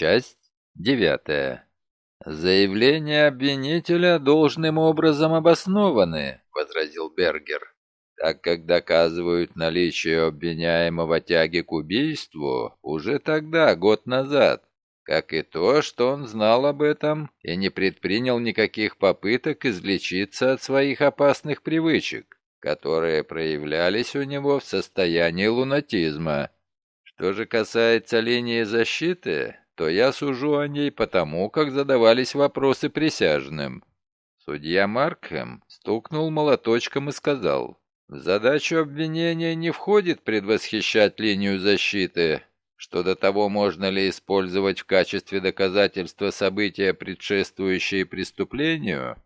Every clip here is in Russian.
Часть девятая. «Заявления обвинителя должным образом обоснованы», — возразил Бергер, «так как доказывают наличие обвиняемого тяги к убийству уже тогда, год назад, как и то, что он знал об этом и не предпринял никаких попыток излечиться от своих опасных привычек, которые проявлялись у него в состоянии лунатизма. Что же касается линии защиты, то я сужу о ней потому, как задавались вопросы присяжным. Судья Маркхэм стукнул молоточком и сказал, «В задачу обвинения не входит предвосхищать линию защиты, что до того, можно ли использовать в качестве доказательства события, предшествующие преступлению,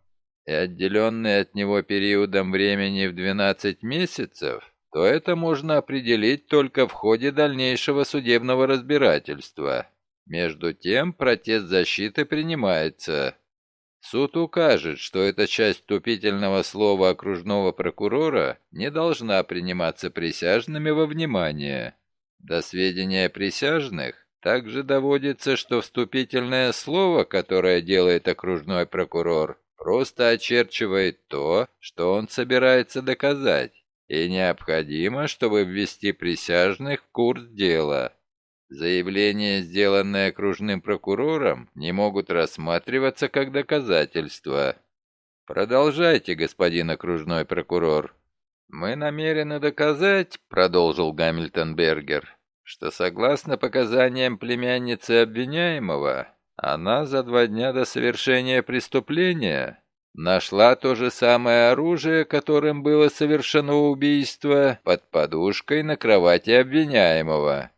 и отделенные от него периодом времени в 12 месяцев, то это можно определить только в ходе дальнейшего судебного разбирательства. Между тем, протест защиты принимается. Суд укажет, что эта часть вступительного слова окружного прокурора не должна приниматься присяжными во внимание. До сведения присяжных также доводится, что вступительное слово, которое делает окружной прокурор, просто очерчивает то, что он собирается доказать, и необходимо, чтобы ввести присяжных в курс дела. Заявления, сделанные окружным прокурором, не могут рассматриваться как доказательства. Продолжайте, господин окружной прокурор. Мы намерены доказать, продолжил Гамильтон Бергер, что согласно показаниям племянницы обвиняемого, она за два дня до совершения преступления нашла то же самое оружие, которым было совершено убийство, под подушкой на кровати обвиняемого.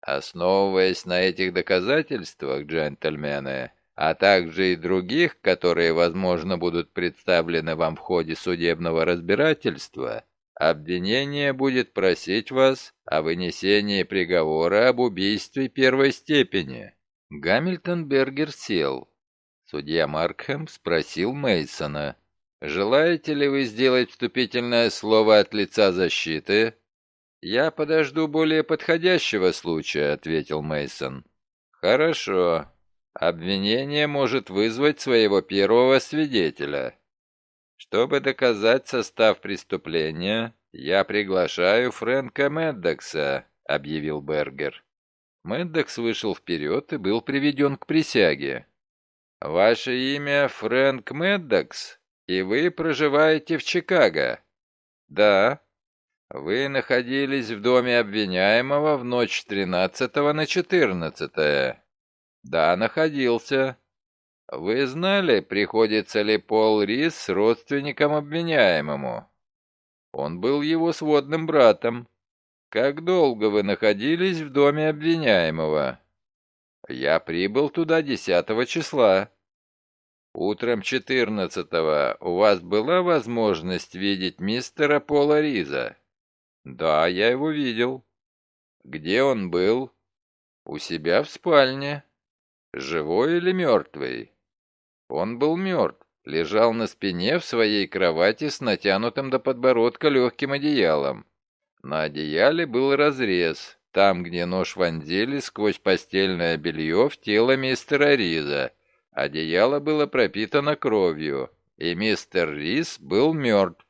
Основываясь на этих доказательствах, джентльмены, а также и других, которые, возможно, будут представлены вам в ходе судебного разбирательства, обвинение будет просить вас о вынесении приговора об убийстве первой степени. Гамильтон Бергер сел. Судья Маркхэм спросил Мейсона: «Желаете ли вы сделать вступительное слово от лица защиты?» «Я подожду более подходящего случая», — ответил Мейсон. «Хорошо. Обвинение может вызвать своего первого свидетеля. Чтобы доказать состав преступления, я приглашаю Фрэнка Меддокса», — объявил Бергер. Меддокс вышел вперед и был приведен к присяге. «Ваше имя Фрэнк Меддокс, и вы проживаете в Чикаго?» «Да». Вы находились в доме обвиняемого в ночь с 13 на 14. Да, находился. Вы знали, приходится ли Пол Рис родственником обвиняемому? Он был его сводным братом. Как долго вы находились в доме обвиняемого? Я прибыл туда 10 числа. Утром 14 у вас была возможность видеть мистера Пола Риза? «Да, я его видел». «Где он был?» «У себя в спальне». «Живой или мертвый?» «Он был мертв, лежал на спине в своей кровати с натянутым до подбородка легким одеялом. На одеяле был разрез, там, где нож вонзили сквозь постельное белье в тело мистера Риза. Одеяло было пропитано кровью, и мистер Риз был мертв.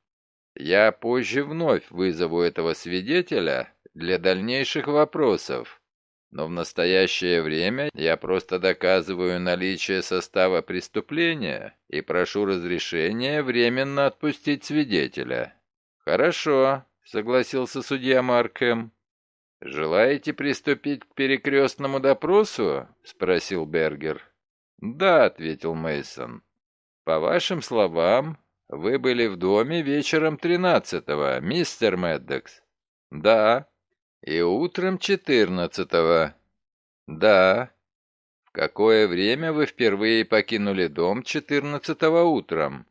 Я позже вновь вызову этого свидетеля для дальнейших вопросов. Но в настоящее время я просто доказываю наличие состава преступления и прошу разрешения временно отпустить свидетеля. Хорошо, согласился судья Маркем. Желаете приступить к перекрестному допросу? спросил Бергер. Да, ответил Мейсон. По вашим словам, вы были в доме вечером тринадцатого, мистер Меддекс? Да. И утром четырнадцатого? Да. В какое время вы впервые покинули дом четырнадцатого утром?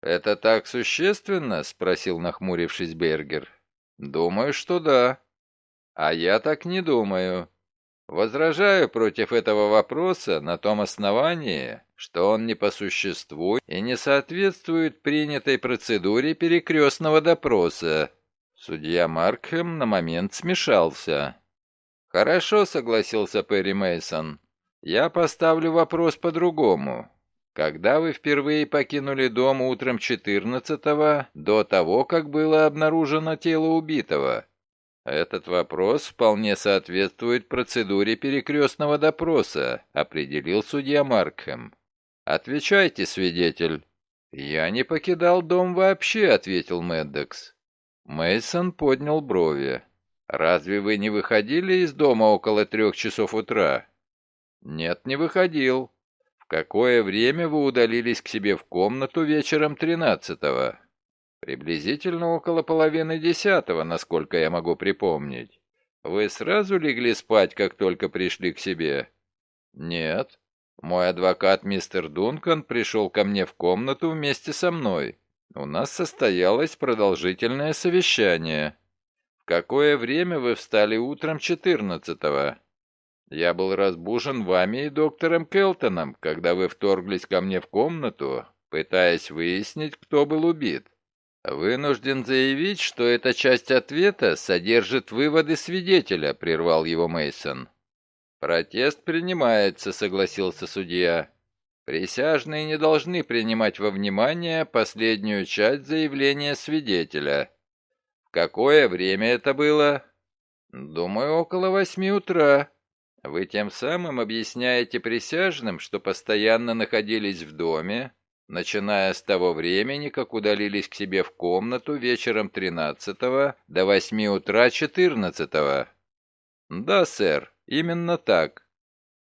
Это так существенно? Спросил нахмурившись Бергер. Думаю, что да. А я так не думаю. Возражаю против этого вопроса на том основании, что он не по существу и не соответствует принятой процедуре перекрестного допроса. Судья Маркхэм на момент смешался. «Хорошо», — согласился Перри Мейсон. Я поставлю вопрос по-другому. Когда вы впервые покинули дом утром 14-го, до того, как было обнаружено тело убитого? Этот вопрос вполне соответствует процедуре перекрестного допроса, определил судья Маркхэм. Отвечайте, свидетель. Я не покидал дом вообще, ответил Меддекс. Мейсон поднял брови. Разве вы не выходили из дома около трех часов утра? Нет, не выходил какое время вы удалились к себе в комнату вечером тринадцатого? Приблизительно около половины десятого, насколько я могу припомнить. Вы сразу легли спать, как только пришли к себе? Нет. Мой адвокат мистер Дункан пришел ко мне в комнату вместе со мной. У нас состоялось продолжительное совещание. В какое время вы встали утром четырнадцатого? Я был разбужен вами и доктором Келтоном, когда вы вторглись ко мне в комнату, пытаясь выяснить, кто был убит. Вынужден заявить, что эта часть ответа содержит выводы свидетеля, прервал его Мейсон. Протест принимается, согласился судья. Присяжные не должны принимать во внимание последнюю часть заявления свидетеля. В какое время это было? Думаю, около восьми утра. Вы тем самым объясняете присяжным, что постоянно находились в доме, начиная с того времени, как удалились к себе в комнату вечером 13 до 8 утра 14 -го. Да, сэр, именно так.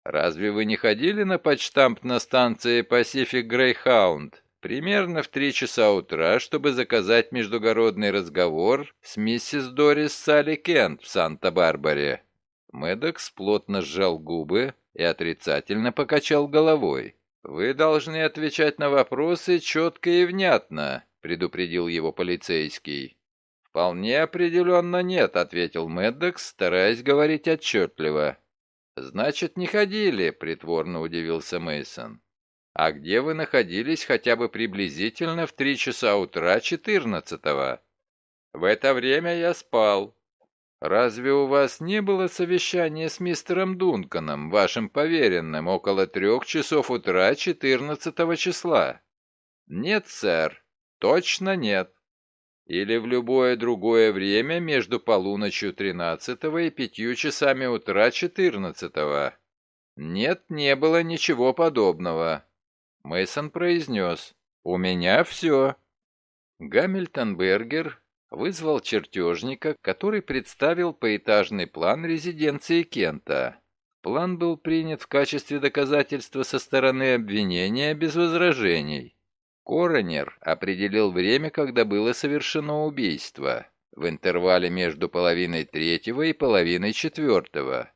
Разве вы не ходили на почтамп на станции Pacific Greyhound примерно в 3 часа утра, чтобы заказать междугородный разговор с миссис Дорис Салли Кент в Санта-Барбаре? Мэддокс плотно сжал губы и отрицательно покачал головой. «Вы должны отвечать на вопросы четко и внятно», — предупредил его полицейский. «Вполне определенно нет», — ответил Мэддокс, стараясь говорить отчетливо. «Значит, не ходили», — притворно удивился Мейсон. «А где вы находились хотя бы приблизительно в три часа утра четырнадцатого?» «В это время я спал», «Разве у вас не было совещания с мистером Дунканом, вашим поверенным, около трех часов утра 14 числа?» «Нет, сэр, точно нет. Или в любое другое время между полуночью 13 и пятью часами утра 14 -го. «Нет, не было ничего подобного». Мейсон произнес, «У меня все». Гамильтон Бергер вызвал чертежника, который представил поэтажный план резиденции Кента. План был принят в качестве доказательства со стороны обвинения без возражений. Коронер определил время, когда было совершено убийство, в интервале между половиной третьего и половиной четвертого.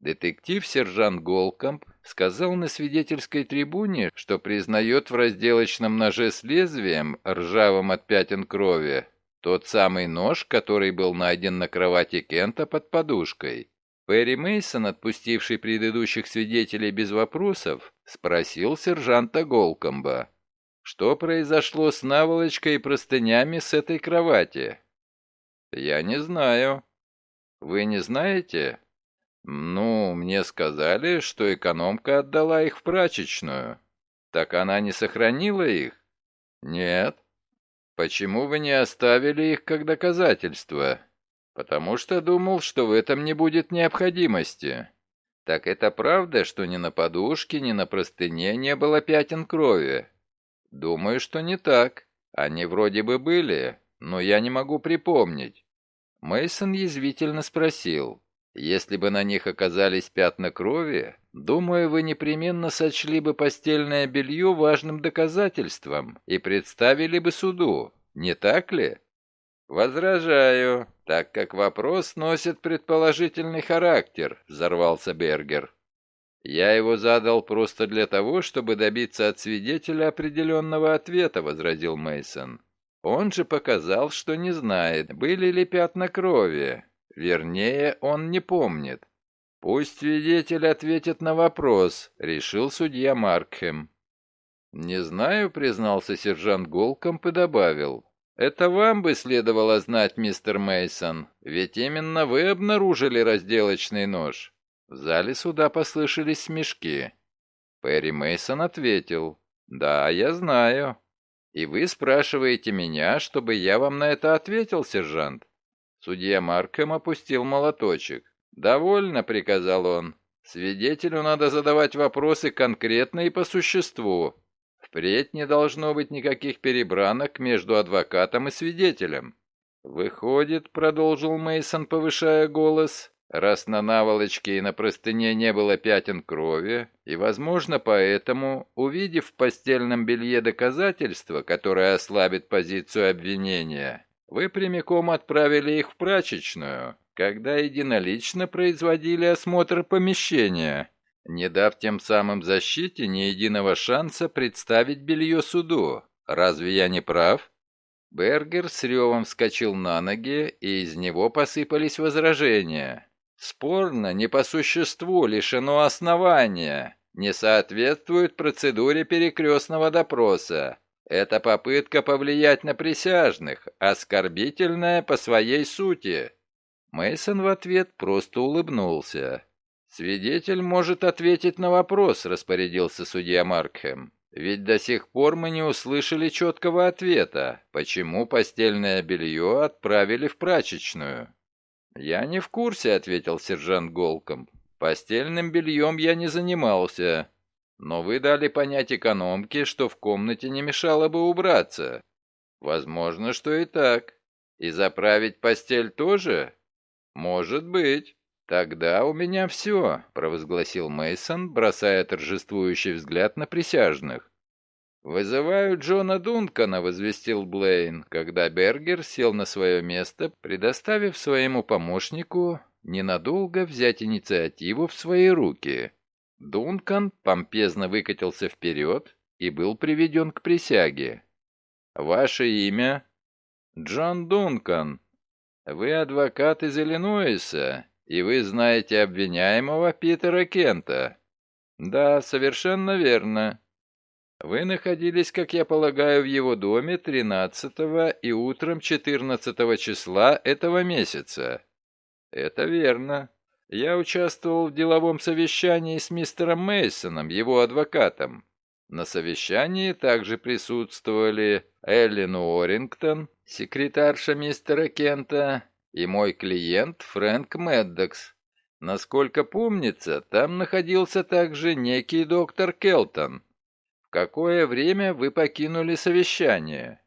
Детектив-сержант Голкомп сказал на свидетельской трибуне, что признает в разделочном ноже с лезвием, ржавым от пятен крови, тот самый нож, который был найден на кровати Кента под подушкой. Перри Мейсон, отпустивший предыдущих свидетелей без вопросов, спросил сержанта Голкомба, что произошло с наволочкой и простынями с этой кровати. «Я не знаю». «Вы не знаете?» «Ну, мне сказали, что экономка отдала их в прачечную». «Так она не сохранила их?» «Нет». «Почему вы не оставили их как доказательство?» «Потому что думал, что в этом не будет необходимости». «Так это правда, что ни на подушке, ни на простыне не было пятен крови?» «Думаю, что не так. Они вроде бы были, но я не могу припомнить». Мейсон язвительно спросил. Если бы на них оказались пятна крови, думаю, вы непременно сочли бы постельное белье важным доказательством и представили бы суду, не так ли? Возражаю, так как вопрос носит предположительный характер, взорвался Бергер. Я его задал просто для того, чтобы добиться от свидетеля определенного ответа, возразил Мейсон. Он же показал, что не знает, были ли пятна крови, Вернее, он не помнит. Пусть свидетель ответит на вопрос, решил судья Маркхэм. Не знаю, признался сержант Голкомп и добавил. Это вам бы следовало знать, мистер Мейсон, ведь именно вы обнаружили разделочный нож. В зале суда послышались смешки. Перри Мейсон ответил, «Да, я знаю. И вы спрашиваете меня, чтобы я вам на это ответил, сержант?» Судья Маркхэм опустил молоточек. «Довольно», — приказал он. «Свидетелю надо задавать вопросы конкретно и по существу. Впредь не должно быть никаких перебранок между адвокатом и свидетелем». «Выходит», — продолжил Мейсон, повышая голос, Раз на наволочке и на простыне не было пятен крови, и, возможно, поэтому, увидев в постельном белье доказательства, которое ослабит позицию обвинения, вы прямиком отправили их в прачечную, когда единолично производили осмотр помещения, не дав тем самым защите ни единого шанса представить белье суду. Разве я не прав? Бергер с ревом вскочил на ноги, и из него посыпались возражения. Спорно, не по существу, лишено основания, не соответствует процедуре перекрестного допроса. Это попытка повлиять на присяжных, оскорбительная по своей сути. Мейсон в ответ просто улыбнулся. «Свидетель может ответить на вопрос», — распорядился судья Маркхэм. «Ведь до сих пор мы не услышали четкого ответа, почему постельное белье отправили в прачечную». «Я не в курсе», — ответил сержант Голком. «Постельным бельем я не занимался. Но вы дали понять экономке, что в комнате не мешало бы убраться. Возможно, что и так. И заправить постель тоже? Может быть. Тогда у меня все», — провозгласил Мейсон, бросая торжествующий взгляд на присяжных. «Вызываю Джона Дункана», — возвестил Блейн, когда Бергер сел на свое место, предоставив своему помощнику ненадолго взять инициативу в свои руки. Дункан помпезно выкатился вперед и был приведен к присяге. «Ваше имя?» «Джон Дункан. Вы адвокат из Иллинойса, и вы знаете обвиняемого Питера Кента». «Да, совершенно верно. Вы находились, как я полагаю, в его доме 13 и утром 14 числа этого месяца. Это верно. Я участвовал в деловом совещании с мистером Мейсоном, его адвокатом. На совещании также присутствовали Эллен Уоррингтон, секретарша мистера Кента, и мой клиент Фрэнк Меддокс. Насколько помнится, там находился также некий доктор Келтон, какое время вы покинули совещание?»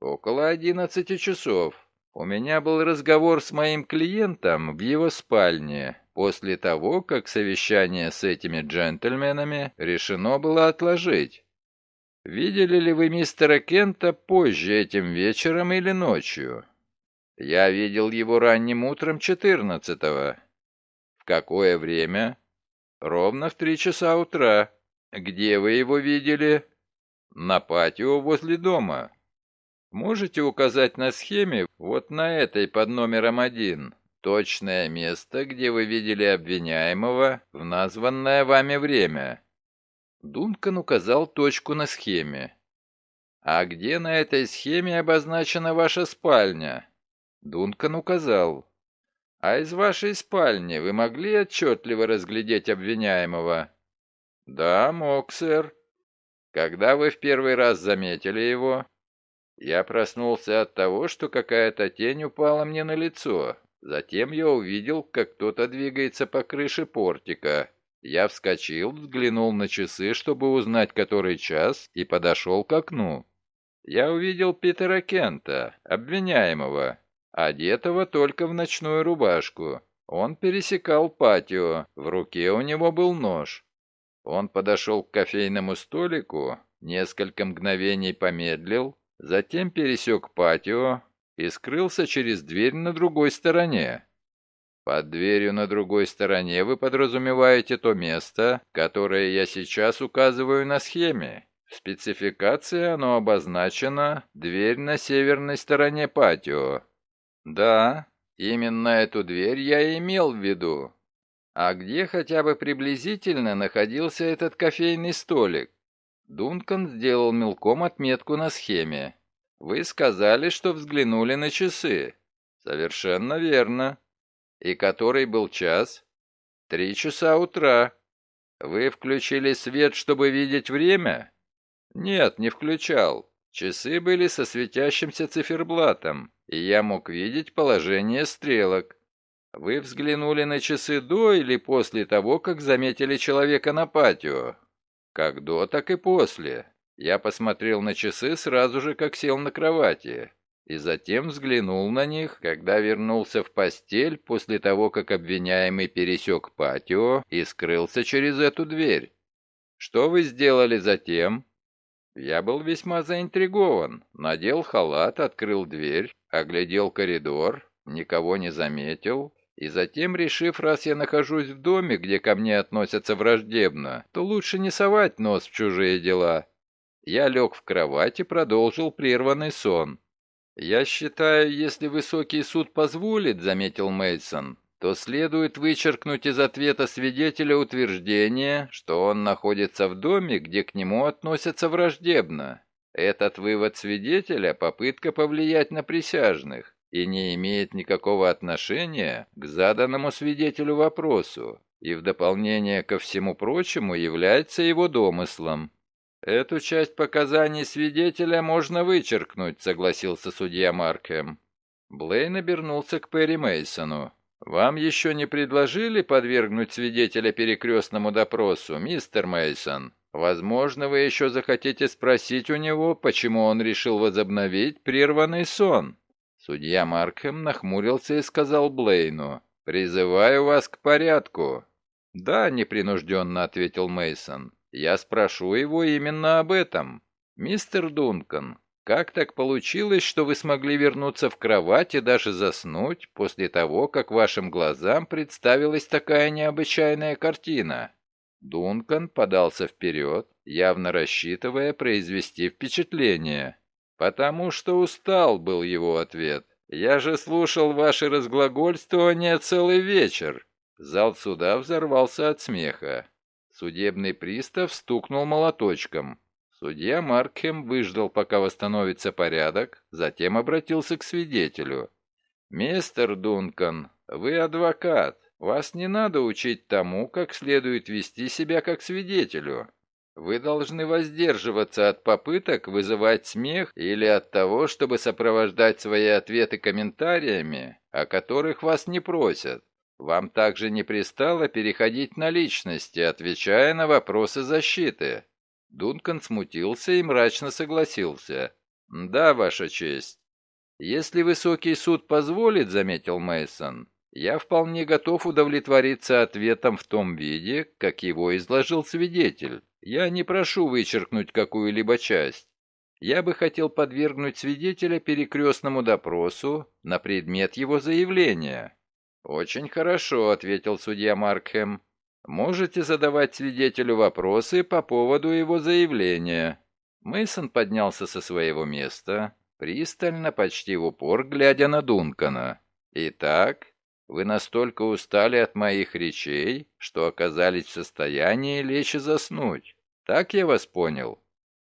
«Около одиннадцати часов. У меня был разговор с моим клиентом в его спальне, после того, как совещание с этими джентльменами решено было отложить. Видели ли вы мистера Кента позже этим вечером или ночью?» «Я видел его ранним утром четырнадцатого. «В какое время?» «Ровно в три часа утра». «Где вы его видели?» «На патио возле дома». «Можете указать на схеме, вот на этой под номером один, точное место, где вы видели обвиняемого в названное вами время?» Дункан указал точку на схеме. «А где на этой схеме обозначена ваша спальня?» Дункан указал. «А из вашей спальни вы могли отчетливо разглядеть обвиняемого?» «Да, мог, сэр. Когда вы в первый раз заметили его?» «Я проснулся от того, что какая-то тень упала мне на лицо. Затем я увидел, как кто-то двигается по крыше портика. Я вскочил, взглянул на часы, чтобы узнать, который час, и подошел к окну. Я увидел Питера Кента, обвиняемого, одетого только в ночную рубашку. Он пересекал патио, в руке у него был нож. Он подошел к кофейному столику, несколько мгновений помедлил, затем пересек патио и скрылся через дверь на другой стороне. Под дверью на другой стороне вы подразумеваете то место, которое я сейчас указываю на схеме. В спецификации оно обозначено «дверь на северной стороне патио». Да, именно эту дверь я имел в виду. А где хотя бы приблизительно находился этот кофейный столик? Дункан сделал мелком отметку на схеме. Вы сказали, что взглянули на часы. Совершенно верно. И который был час? Три часа утра. Вы включили свет, чтобы видеть время? Нет, не включал. Часы были со светящимся циферблатом, и я мог видеть положение стрелок. Вы взглянули на часы до или после того, как заметили человека на патио? Как до, так и после. Я посмотрел на часы сразу же, как сел на кровати, и затем взглянул на них, когда вернулся в постель после того, как обвиняемый пересек патио и скрылся через эту дверь. Что вы сделали затем? Я был весьма заинтригован. Надел халат, открыл дверь, оглядел коридор, никого не заметил, и затем, решив, раз я нахожусь в доме, где ко мне относятся враждебно, то лучше не совать нос в чужие дела. Я лег в кровать и продолжил прерванный сон. «Я считаю, если высокий суд позволит, — заметил Мейсон, то следует вычеркнуть из ответа свидетеля утверждение, что он находится в доме, где к нему относятся враждебно. Этот вывод свидетеля – попытка повлиять на присяжных и не имеет никакого отношения к заданному свидетелю вопросу, и в дополнение ко всему прочему является его домыслом. «Эту часть показаний свидетеля можно вычеркнуть», — согласился судья Маркхэм. Блейн обернулся к Перри Мейсону. «Вам еще не предложили подвергнуть свидетеля перекрестному допросу, мистер Мейсон? Возможно, вы еще захотите спросить у него, почему он решил возобновить прерванный сон». Судья Маркхэм нахмурился и сказал Блейну, «Призываю вас к порядку». «Да», — непринужденно ответил Мейсон. «Я спрошу его именно об этом. Мистер Дункан, как так получилось, что вы смогли вернуться в кровать и даже заснуть после того, как вашим глазам представилась такая необычайная картина?» Дункан подался вперед, явно рассчитывая произвести впечатление. «Потому что устал», — был его ответ. «Я же слушал ваши разглагольствования целый вечер». Зал суда взорвался от смеха. Судебный пристав стукнул молоточком. Судья Маркхем выждал, пока восстановится порядок, затем обратился к свидетелю. «Мистер Дункан, вы адвокат. Вас не надо учить тому, как следует вести себя как свидетелю. Вы должны воздерживаться от попыток вызывать смех или от того, чтобы сопровождать свои ответы комментариями, о которых вас не просят. Вам также не пристало переходить на личности, отвечая на вопросы защиты. Дункан смутился и мрачно согласился. «Да, Ваша честь». «Если высокий суд позволит», — заметил Мейсон, «я вполне готов удовлетвориться ответом в том виде, как его изложил свидетель. Я не прошу вычеркнуть какую-либо часть. Я бы хотел подвергнуть свидетеля перекрестному допросу на предмет его заявления». «Очень хорошо», — ответил судья Маркхэм. Можете задавать свидетелю вопросы по поводу его заявления. Мейсон поднялся со своего места, пристально, почти в упор, глядя на Дункана. Итак, вы настолько устали от моих речей, что оказались в состоянии лечь и заснуть. Так я вас понял?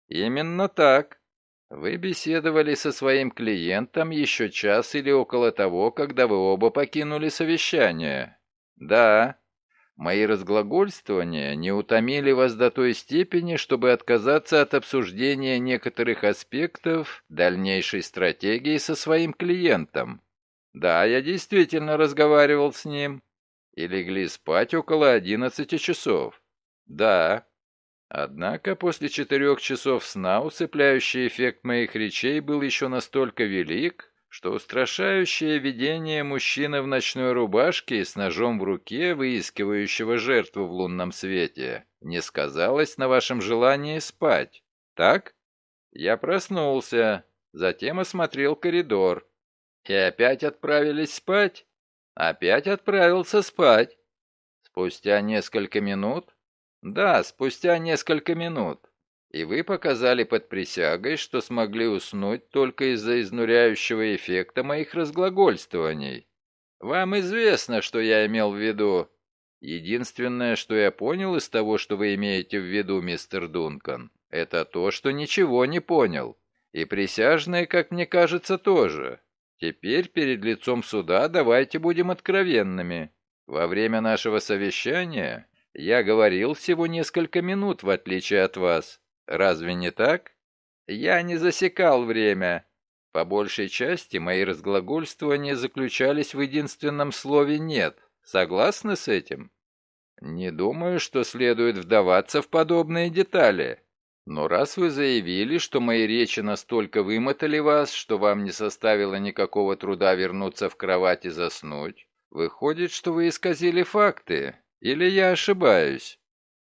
Именно так. Вы беседовали со своим клиентом еще час или около того, когда вы оба покинули совещание. Да, Мои разглагольствования не утомили вас до той степени, чтобы отказаться от обсуждения некоторых аспектов дальнейшей стратегии со своим клиентом. Да, я действительно разговаривал с ним. И легли спать около одиннадцати часов. Да. Однако после четырех часов сна усыпляющий эффект моих речей был еще настолько велик, что устрашающее видение мужчины в ночной рубашке с ножом в руке, выискивающего жертву в лунном свете, не сказалось на вашем желании спать, так? Я проснулся, затем осмотрел коридор. И опять отправились спать? Опять отправился спать. Спустя несколько минут? Да, спустя несколько минут. И вы показали под присягой, что смогли уснуть только из-за изнуряющего эффекта моих разглагольствований. Вам известно, что я имел в виду. Единственное, что я понял из того, что вы имеете в виду, мистер Дункан, это то, что ничего не понял. И присяжные, как мне кажется, тоже. Теперь перед лицом суда давайте будем откровенными. Во время нашего совещания я говорил всего несколько минут, в отличие от вас. Разве не так? Я не засекал время. По большей части мои разглагольствования заключались в единственном слове «нет». Согласны с этим? Не думаю, что следует вдаваться в подобные детали. Но раз вы заявили, что мои речи настолько вымотали вас, что вам не составило никакого труда вернуться в кровать и заснуть, выходит, что вы исказили факты. Или я ошибаюсь?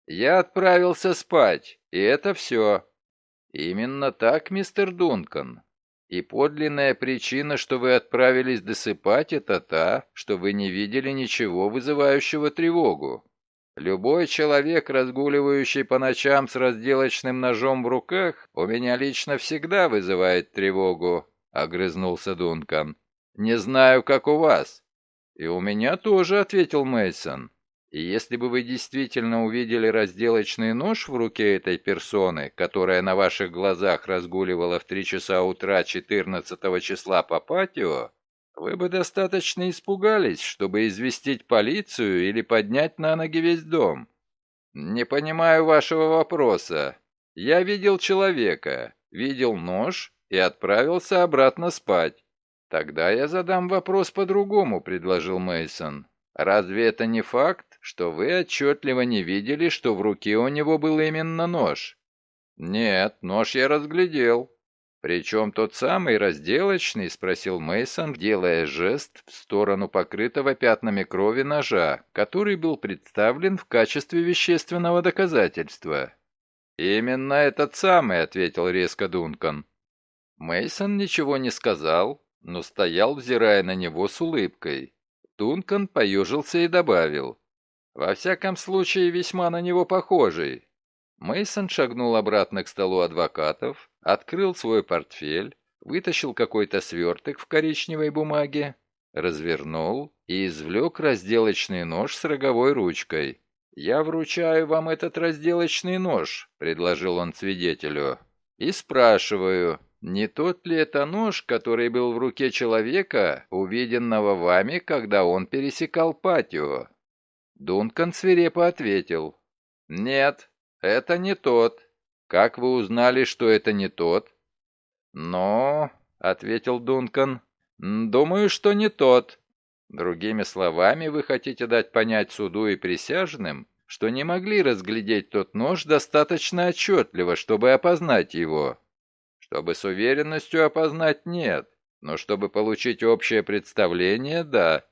Я отправился спать, и это все. Именно так, мистер Дункан. И подлинная причина, что вы отправились досыпать, это та, что вы не видели ничего вызывающего тревогу. Любой человек, разгуливающий по ночам с разделочным ножом в руках, у меня лично всегда вызывает тревогу, огрызнулся Дункан. Не знаю, как у вас. И у меня тоже, ответил Мейсон. И если бы вы действительно увидели разделочный нож в руке этой персоны, которая на ваших глазах разгуливала в три часа утра 14 числа по патио, вы бы достаточно испугались, чтобы известить полицию или поднять на ноги весь дом. Не понимаю вашего вопроса. Я видел человека, видел нож и отправился обратно спать. Тогда я задам вопрос по-другому, предложил Мейсон. Разве это не факт, что вы отчетливо не видели, что в руке у него был именно нож? Нет, нож я разглядел. «Причем тот самый разделочный?» — спросил Мейсон, делая жест в сторону покрытого пятнами крови ножа, который был представлен в качестве вещественного доказательства. «Именно этот самый», — ответил резко Дункан. Мейсон ничего не сказал, но стоял, взирая на него с улыбкой. Дункан поежился и добавил. «Во всяком случае, весьма на него похожий». Мейсон шагнул обратно к столу адвокатов, открыл свой портфель, вытащил какой-то сверток в коричневой бумаге, развернул и извлек разделочный нож с роговой ручкой. «Я вручаю вам этот разделочный нож», — предложил он свидетелю, — «и спрашиваю, не тот ли это нож, который был в руке человека, увиденного вами, когда он пересекал патио?» Дункан свирепо ответил, «Нет, это не тот. Как вы узнали, что это не тот? Но, ответил Дункан, думаю, что не тот. Другими словами, вы хотите дать понять суду и присяжным, что не могли разглядеть тот нож достаточно отчетливо, чтобы опознать его. Чтобы с уверенностью опознать нет, но чтобы получить общее представление, да.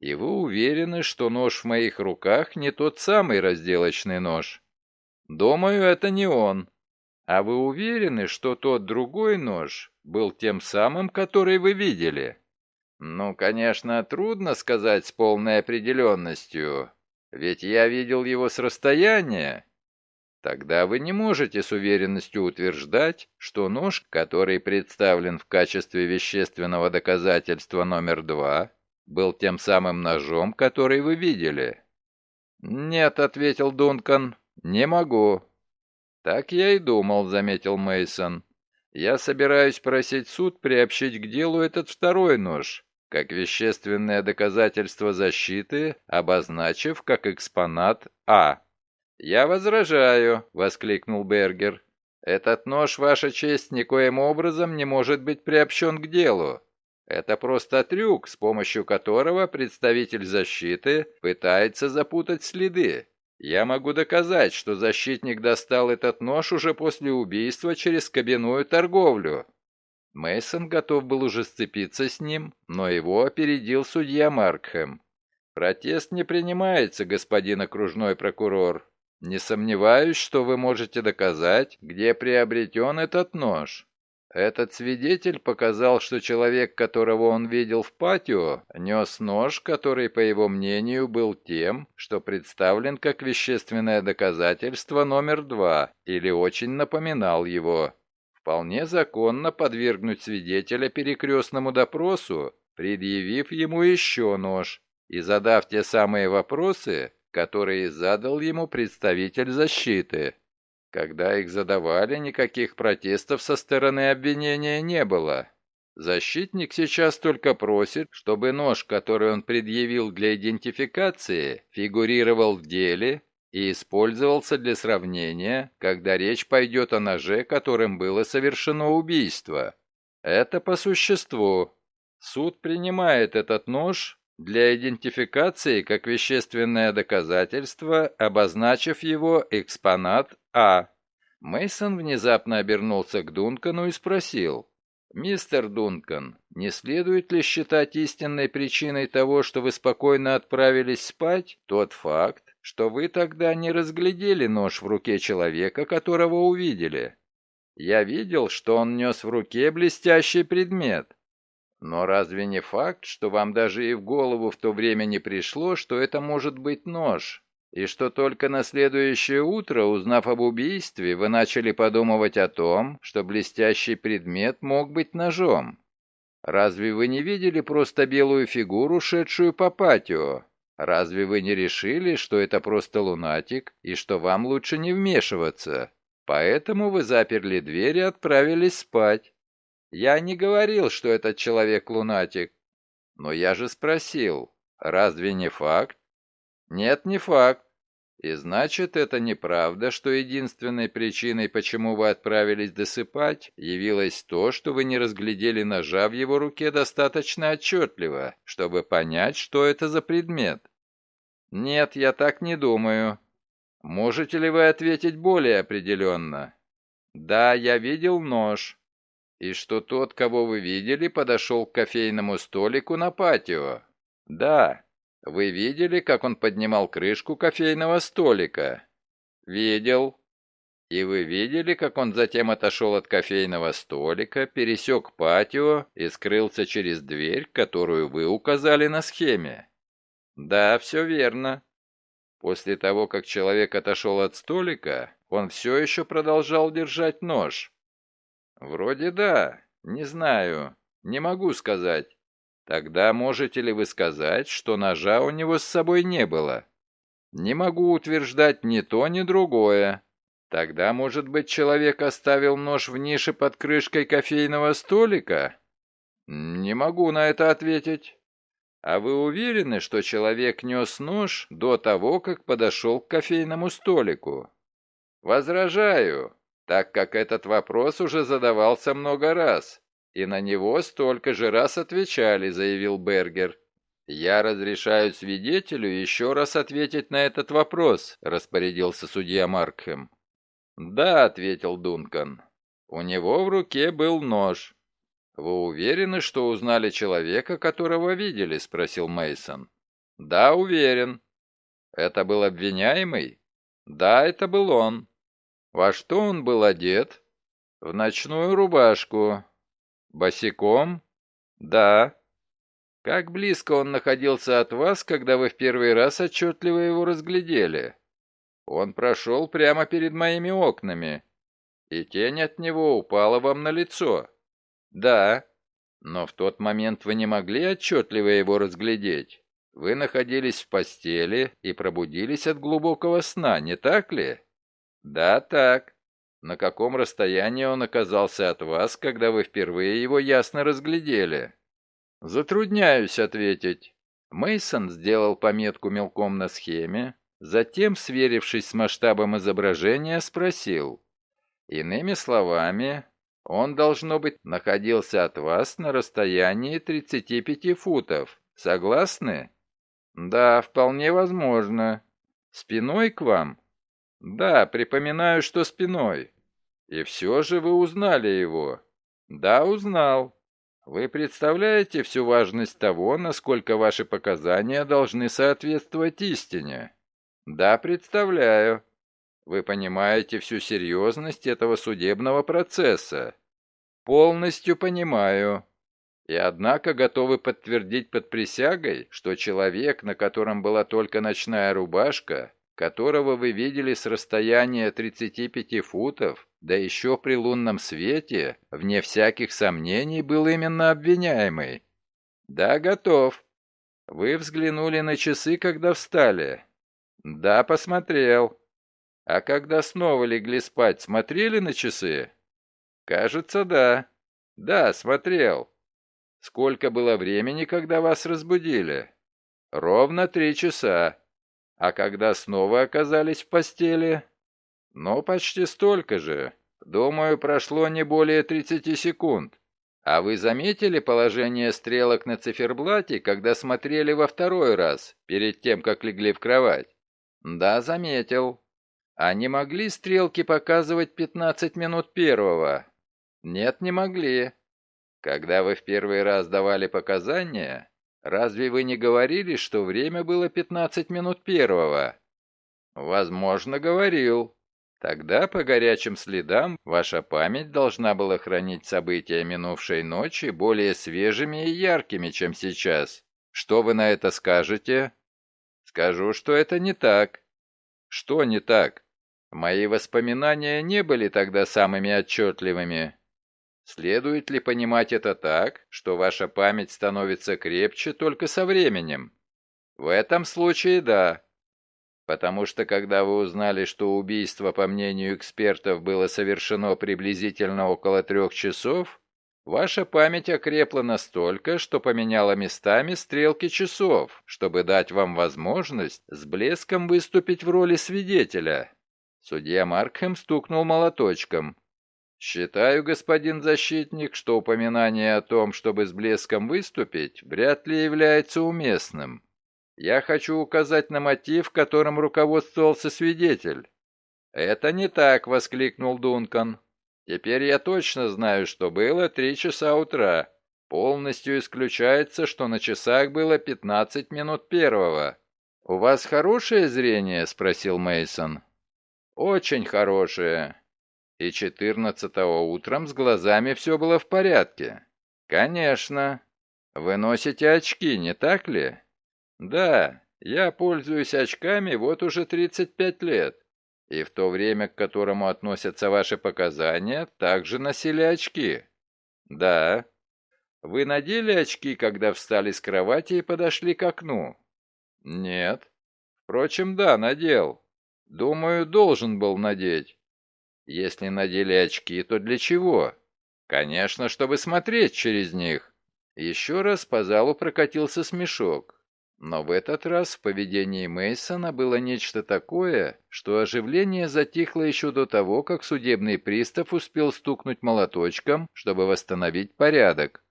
И вы уверены, что нож в моих руках не тот самый разделочный нож? Думаю, это не он. А вы уверены, что тот другой нож был тем самым, который вы видели? Ну, конечно, трудно сказать с полной определенностью, ведь я видел его с расстояния. Тогда вы не можете с уверенностью утверждать, что нож, который представлен в качестве вещественного доказательства номер два, был тем самым ножом, который вы видели. «Нет», — ответил Дункан, «Не могу». «Так я и думал», — заметил Мейсон. «Я собираюсь просить суд приобщить к делу этот второй нож, как вещественное доказательство защиты, обозначив как экспонат А». «Я возражаю», — воскликнул Бергер. «Этот нож, Ваша честь, никоим образом не может быть приобщен к делу. Это просто трюк, с помощью которого представитель защиты пытается запутать следы. Я могу доказать, что защитник достал этот нож уже после убийства через кабинную торговлю. Мейсон готов был уже сцепиться с ним, но его опередил судья Маркхэм. Протест не принимается, господин окружной прокурор. Не сомневаюсь, что вы можете доказать, где приобретен этот нож. Этот свидетель показал, что человек, которого он видел в патио, нес нож, который, по его мнению, был тем, что представлен как вещественное доказательство номер два, или очень напоминал его. Вполне законно подвергнуть свидетеля перекрестному допросу, предъявив ему еще нож и задав те самые вопросы, которые задал ему представитель защиты. Когда их задавали, никаких протестов со стороны обвинения не было. Защитник сейчас только просит, чтобы нож, который он предъявил для идентификации, фигурировал в деле и использовался для сравнения, когда речь пойдет о ноже, которым было совершено убийство. Это по существу. Суд принимает этот нож для идентификации как вещественное доказательство, обозначив его экспонат А. Мейсон внезапно обернулся к Дункану и спросил: «Мистер Дункан, не следует ли считать истинной причиной того, что вы спокойно отправились спать, тот факт, что вы тогда не разглядели нож в руке человека, которого увидели? Я видел, что он нес в руке блестящий предмет. Но разве не факт, что вам даже и в голову в то время не пришло, что это может быть нож?» и что только на следующее утро, узнав об убийстве, вы начали подумывать о том, что блестящий предмет мог быть ножом. Разве вы не видели просто белую фигуру, шедшую по патио? Разве вы не решили, что это просто лунатик и что вам лучше не вмешиваться? Поэтому вы заперли дверь и отправились спать. Я не говорил, что этот человек лунатик. Но я же спросил, разве не факт? Нет, не факт. И значит, это неправда, что единственной причиной, почему вы отправились досыпать, явилось то, что вы не разглядели ножа в его руке достаточно отчетливо, чтобы понять, что это за предмет. Нет, я так не думаю. Можете ли вы ответить более определенно? Да, я видел нож. И что тот, кого вы видели, подошел к кофейному столику на патио. Да, вы видели, как он поднимал крышку кофейного столика? Видел. И вы видели, как он затем отошел от кофейного столика, пересек патио и скрылся через дверь, которую вы указали на схеме? Да, все верно. После того, как человек отошел от столика, он все еще продолжал держать нож. Вроде да, не знаю, не могу сказать. Тогда можете ли вы сказать, что ножа у него с собой не было? Не могу утверждать ни то, ни другое. Тогда, может быть, человек оставил нож в нише под крышкой кофейного столика? Не могу на это ответить. А вы уверены, что человек нес нож до того, как подошел к кофейному столику? Возражаю, так как этот вопрос уже задавался много раз. «И на него столько же раз отвечали», — заявил Бергер. «Я разрешаю свидетелю еще раз ответить на этот вопрос», — распорядился судья Маркхэм. «Да», — ответил Дункан. «У него в руке был нож». «Вы уверены, что узнали человека, которого видели?» — спросил Мейсон. «Да, уверен». «Это был обвиняемый?» «Да, это был он». «Во что он был одет?» «В ночную рубашку, «Босиком?» «Да». «Как близко он находился от вас, когда вы в первый раз отчетливо его разглядели?» «Он прошел прямо перед моими окнами, и тень от него упала вам на лицо». «Да». «Но в тот момент вы не могли отчетливо его разглядеть. Вы находились в постели и пробудились от глубокого сна, не так ли?» «Да, так». На каком расстоянии он оказался от вас, когда вы впервые его ясно разглядели? Затрудняюсь ответить. Мейсон сделал пометку мелком на схеме, затем, сверившись с масштабом изображения, спросил. Иными словами, он, должно быть, находился от вас на расстоянии 35 футов. Согласны? Да, вполне возможно. Спиной к вам? Да, припоминаю, что спиной. И все же вы узнали его. Да, узнал. Вы представляете всю важность того, насколько ваши показания должны соответствовать истине? Да, представляю. Вы понимаете всю серьезность этого судебного процесса? Полностью понимаю. И однако готовы подтвердить под присягой, что человек, на котором была только ночная рубашка, которого вы видели с расстояния 35 футов, да еще при лунном свете, вне всяких сомнений, был именно обвиняемый. Да, готов. Вы взглянули на часы, когда встали? Да, посмотрел. А когда снова легли спать, смотрели на часы? Кажется, да. Да, смотрел. Сколько было времени, когда вас разбудили? Ровно три часа. А когда снова оказались в постели? Ну, почти столько же. Думаю, прошло не более 30 секунд. А вы заметили положение стрелок на циферблате, когда смотрели во второй раз, перед тем, как легли в кровать? Да, заметил. А не могли стрелки показывать 15 минут первого? Нет, не могли. Когда вы в первый раз давали показания, разве вы не говорили, что время было 15 минут первого? Возможно, говорил. Тогда по горячим следам ваша память должна была хранить события минувшей ночи более свежими и яркими, чем сейчас. Что вы на это скажете? Скажу, что это не так. Что не так? Мои воспоминания не были тогда самыми отчетливыми. Следует ли понимать это так, что ваша память становится крепче только со временем? В этом случае да. Потому что когда вы узнали, что убийство, по мнению экспертов, было совершено приблизительно около трех часов, ваша память окрепла настолько, что поменяла местами стрелки часов, чтобы дать вам возможность с блеском выступить в роли свидетеля. Судья Маркхэм стукнул молоточком. «Считаю, господин защитник, что упоминание о том, чтобы с блеском выступить, вряд ли является уместным. Я хочу указать на мотив, которым руководствовался свидетель». «Это не так», — воскликнул Дункан. «Теперь я точно знаю, что было три часа утра. Полностью исключается, что на часах было пятнадцать минут первого». «У вас хорошее зрение?» — спросил Мейсон. «Очень хорошее. И четырнадцатого утром с глазами все было в порядке?» «Конечно. Вы носите очки, не так ли?» Да, я пользуюсь очками вот уже 35 лет. И в то время, к которому относятся ваши показания, также носили очки. Да. Вы надели очки, когда встали с кровати и подошли к окну? Нет. Впрочем, да, надел. Думаю, должен был надеть. Если надели очки, то для чего? Конечно, чтобы смотреть через них. Еще раз по залу прокатился смешок. Но в этот раз в поведении Мейсона было нечто такое, что оживление затихло еще до того, как судебный пристав успел стукнуть молоточком, чтобы восстановить порядок.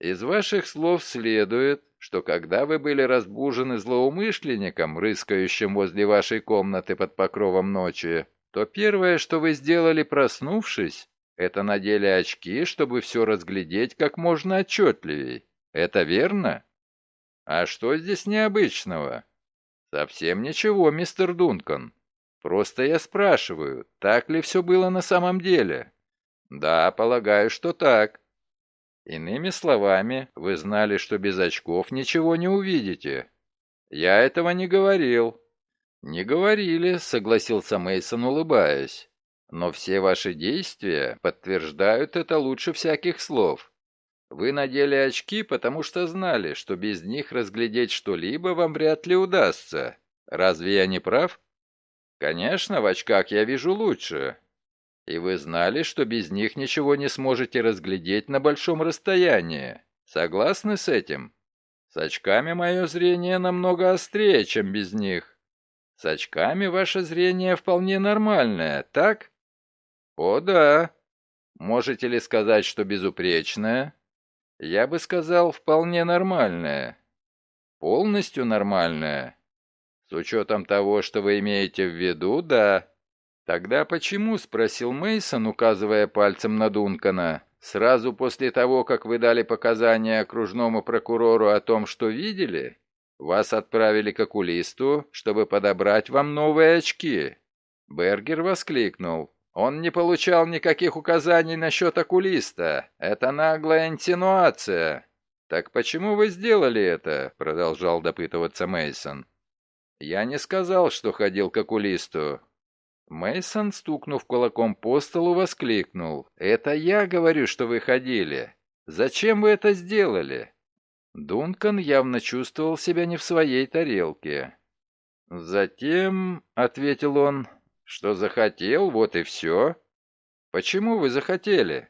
Из ваших слов следует, что когда вы были разбужены злоумышленником, рыскающим возле вашей комнаты под покровом ночи, то первое, что вы сделали, проснувшись, это надели очки, чтобы все разглядеть как можно отчетливей. Это верно? А что здесь необычного? Совсем ничего, мистер Дункан. Просто я спрашиваю, так ли все было на самом деле? Да, полагаю, что так. Иными словами, вы знали, что без очков ничего не увидите. Я этого не говорил. Не говорили, согласился Мейсон, улыбаясь. Но все ваши действия подтверждают это лучше всяких слов. Вы надели очки, потому что знали, что без них разглядеть что-либо вам вряд ли удастся. Разве я не прав? Конечно, в очках я вижу лучше. И вы знали, что без них ничего не сможете разглядеть на большом расстоянии. Согласны с этим? С очками мое зрение намного острее, чем без них. С очками ваше зрение вполне нормальное, так? О, да. Можете ли сказать, что безупречное? Я бы сказал, вполне нормальная. Полностью нормальная. С учетом того, что вы имеете в виду, да. Тогда почему, спросил Мейсон, указывая пальцем на Дункана, сразу после того, как вы дали показания окружному прокурору о том, что видели, вас отправили к окулисту, чтобы подобрать вам новые очки? Бергер воскликнул. Он не получал никаких указаний насчет окулиста. Это наглая инсинуация. Так почему вы сделали это? продолжал допытываться Мейсон. Я не сказал, что ходил к окулисту. Мейсон, стукнув кулаком по столу, воскликнул: "Это я говорю, что вы ходили. Зачем вы это сделали?" Дункан явно чувствовал себя не в своей тарелке. «Затем», — ответил он, что захотел, вот и все. Почему вы захотели?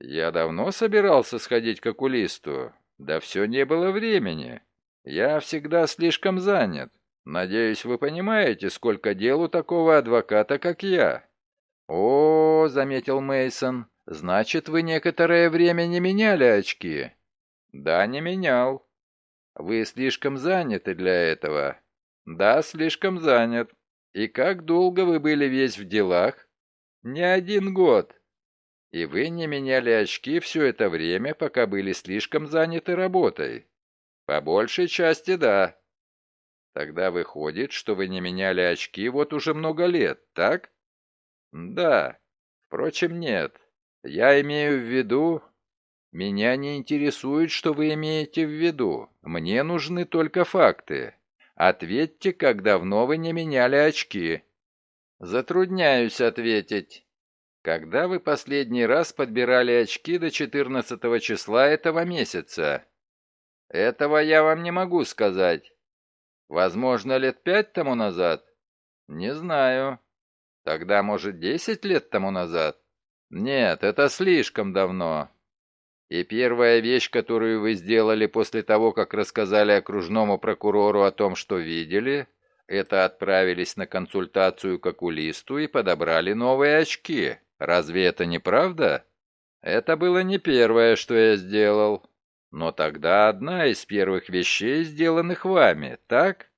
Я давно собирался сходить к окулисту. Да все не было времени. Я всегда слишком занят. Надеюсь, вы понимаете, сколько дел у такого адвоката, как я. О, заметил Мейсон, значит, вы некоторое время не меняли очки. Да, не менял. Вы слишком заняты для этого. Да, слишком занят. И как долго вы были весь в делах? Не один год. И вы не меняли очки все это время, пока были слишком заняты работой? По большей части, да. Тогда выходит, что вы не меняли очки вот уже много лет, так? Да. Впрочем, нет. Я имею в виду... Меня не интересует, что вы имеете в виду. Мне нужны только факты. Ответьте, как давно вы не меняли очки. Затрудняюсь ответить. Когда вы последний раз подбирали очки до 14 числа этого месяца? Этого я вам не могу сказать. Возможно, лет пять тому назад? Не знаю. Тогда, может, десять лет тому назад? Нет, это слишком давно. И первая вещь, которую вы сделали после того, как рассказали окружному прокурору о том, что видели, это отправились на консультацию к окулисту и подобрали новые очки. Разве это не правда? Это было не первое, что я сделал. Но тогда одна из первых вещей, сделанных вами, так?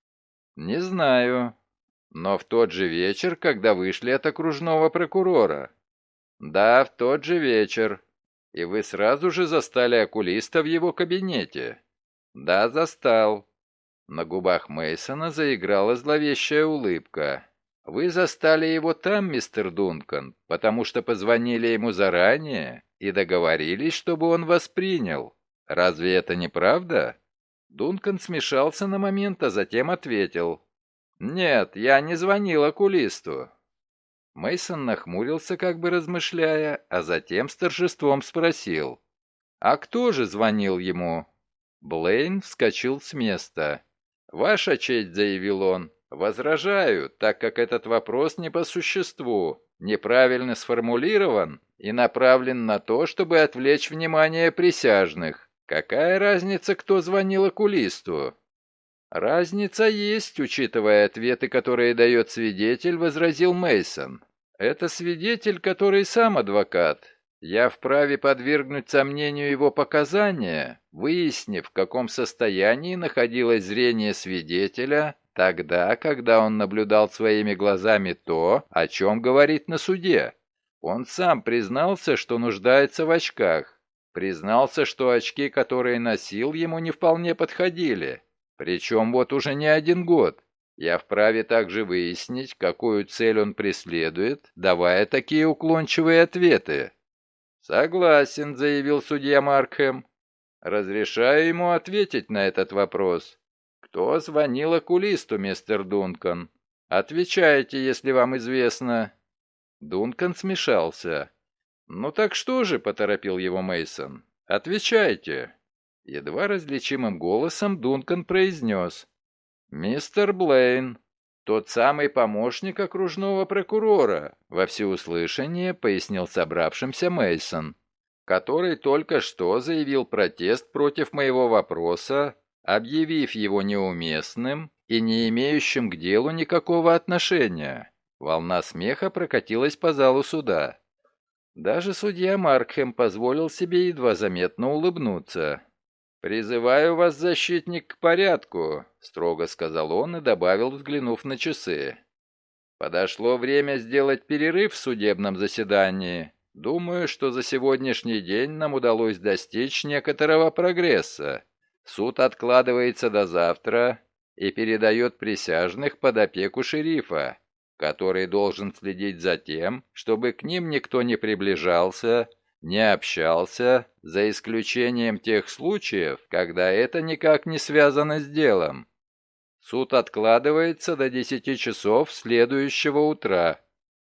Не знаю. Но в тот же вечер, когда вышли от окружного прокурора. Да, в тот же вечер. И вы сразу же застали окулиста в его кабинете. Да, застал. На губах Мейсона заиграла зловещая улыбка. Вы застали его там, мистер Дункан, потому что позвонили ему заранее и договорились, чтобы он вас принял. Разве это не правда? Дункан смешался на момент, а затем ответил. «Нет, я не звонил окулисту». Мейсон нахмурился, как бы размышляя, а затем с торжеством спросил. «А кто же звонил ему?» Блейн вскочил с места. «Ваша честь», — заявил он, Возражаю, так как этот вопрос не по существу, неправильно сформулирован и направлен на то, чтобы отвлечь внимание присяжных. Какая разница, кто звонил окулисту? Разница есть, учитывая ответы, которые дает свидетель, возразил Мейсон. Это свидетель, который сам адвокат. Я вправе подвергнуть сомнению его показания, выяснив, в каком состоянии находилось зрение свидетеля Тогда, когда он наблюдал своими глазами то, о чем говорит на суде. Он сам признался, что нуждается в очках. Признался, что очки, которые носил, ему не вполне подходили. Причем вот уже не один год. Я вправе также выяснить, какую цель он преследует, давая такие уклончивые ответы. «Согласен», — заявил судья Маркхэм. «Разрешаю ему ответить на этот вопрос. «Кто звонил окулисту, мистер Дункан? Отвечайте, если вам известно». Дункан смешался. «Ну так что же?» — поторопил его Мейсон. «Отвечайте». Едва различимым голосом Дункан произнес. «Мистер Блейн, тот самый помощник окружного прокурора», во всеуслышание пояснил собравшимся Мейсон, который только что заявил протест против моего вопроса объявив его неуместным и не имеющим к делу никакого отношения. Волна смеха прокатилась по залу суда. Даже судья Маркхэм позволил себе едва заметно улыбнуться. «Призываю вас, защитник, к порядку», — строго сказал он и добавил, взглянув на часы. «Подошло время сделать перерыв в судебном заседании. Думаю, что за сегодняшний день нам удалось достичь некоторого прогресса. Суд откладывается до завтра и передает присяжных под опеку шерифа, который должен следить за тем, чтобы к ним никто не приближался, не общался, за исключением тех случаев, когда это никак не связано с делом. Суд откладывается до 10 часов следующего утра.